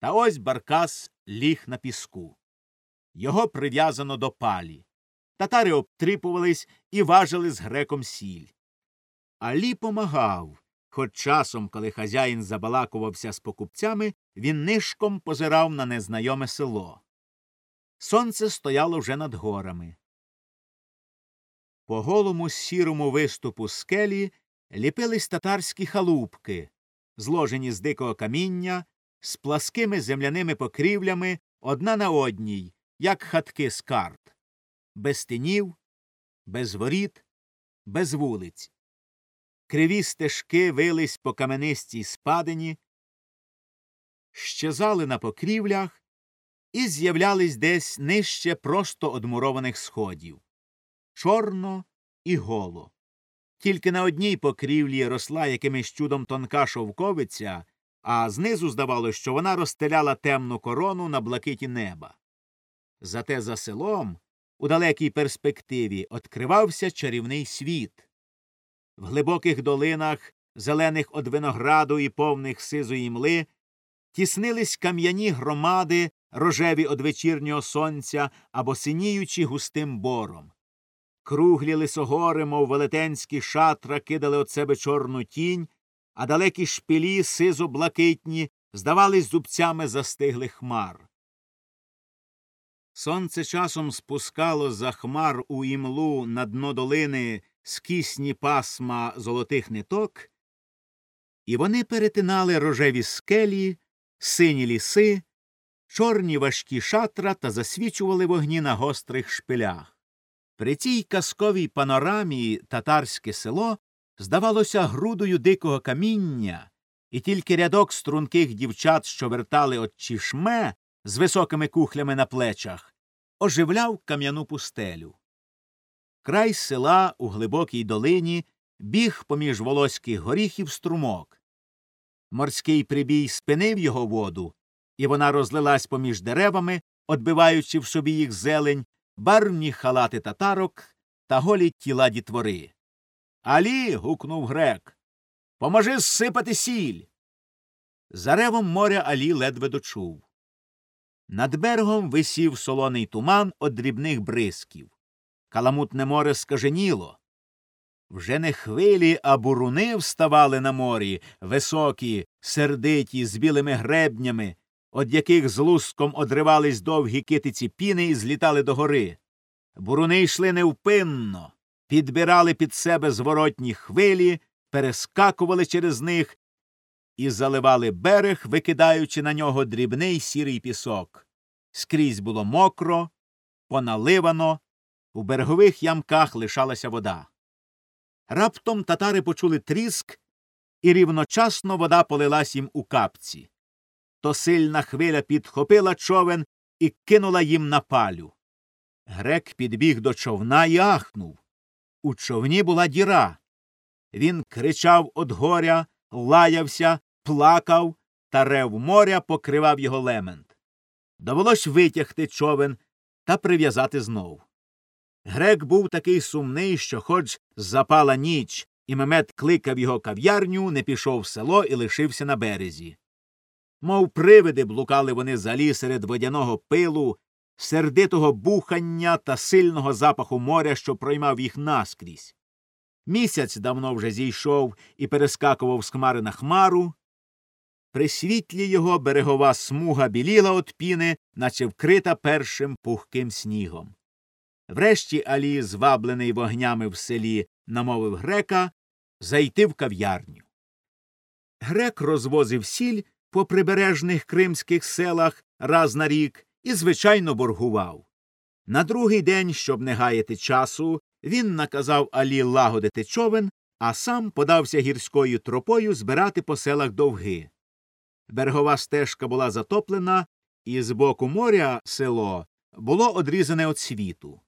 Та ось Баркас ліг на піску. Його прив'язано до палі. Татари обтріпувались і важили з греком сіль. Алі помагав, хоч часом, коли хазяїн забалакувався з покупцями, він нишком позирав на незнайоме село. Сонце стояло вже над горами. По голому сірому виступу скелі ліпились татарські халупки, зложені з дикого каміння, з пласкими земляними покрівлями одна на одній, як хатки з карт, без тинів, без воріт, без вулиць. Криві стежки вились по каменистій спадині, щезали на покрівлях і з'являлись десь нижче просто одмурованих сходів. Чорно і голо. Тільки на одній покрівлі росла якимось чудом тонка шовковиця, а знизу здавалось, що вона розстеляла темну корону на блакиті неба. Зате за селом, у далекій перспективі, откривався чарівний світ. В глибоких долинах, зелених од винограду і повних сизої мли, тіснились кам'яні громади, рожеві од вечірнього сонця або синіючі густим бором. Круглі лисогори, мов велетенські шатра, кидали од себе чорну тінь, а далекі шпилі, сизо блакитні, здавались зубцями застиглих хмар. Сонце часом спускало за хмар у імлу на дно долини скісні пасма золотих ниток, і вони перетинали рожеві скелі, сині ліси, чорні важкі шатра та засвічували вогні на гострих шпилях. При цій казковій панорамі татарське село здавалося грудою дикого каміння, і тільки рядок струнких дівчат, що вертали от чішме з високими кухлями на плечах, оживляв кам'яну пустелю. Край села у глибокій долині біг поміж волоських горіхів струмок. Морський прибій спинив його воду, і вона розлилась поміж деревами, отбиваючи в собі їх зелень, барвні халати татарок та голі тіла дітвори. Алі. гукнув грек. Поможи зсипати сіль. За ревом моря Алі ледве дочув. Над берегом висів солоний туман од дрібних бризків. Каламутне море скаженіло. Вже не хвилі, а буруни вставали на морі, високі, сердиті, з білими гребнями, од яких з луском одривались довгі китиці піни і злітали догори. Буруни йшли невпинно, підбирали під себе зворотні хвилі, перескакували через них і заливали берег, викидаючи на нього дрібний сірий пісок. Скрізь було мокро, поналивано, у берегових ямках лишалася вода. Раптом татари почули тріск, і рівночасно вода полилась їм у капці. То сильна хвиля підхопила човен і кинула їм на палю. Грек підбіг до човна і ахнув. У човні була діра. Він кричав од горя, лаявся, плакав, та рев моря покривав його лемент. Довелось витягти човен та прив'язати знов. Грек був такий сумний, що, хоч запала ніч, і Мемет кликав його в кав'ярню, не пішов в село і лишився на березі. Мов привиди блукали вони залі серед водяного пилу, сердитого бухання та сильного запаху моря, що проймав їх наскрізь. Місяць давно вже зійшов і перескакував з хмари на хмару. При світлі його берегова смуга біліла от піни, наче вкрита першим пухким снігом. Врешті Алі, зваблений вогнями в селі, намовив грека зайти в кав'ярню. Грек розвозив сіль по прибережних кримських селах раз на рік і, звичайно, боргував. На другий день, щоб не гаяти часу, він наказав Алі лагодити човен, а сам подався гірською тропою збирати по селах довги. Берегова стежка була затоплена, і з боку моря село було одрізане від світу.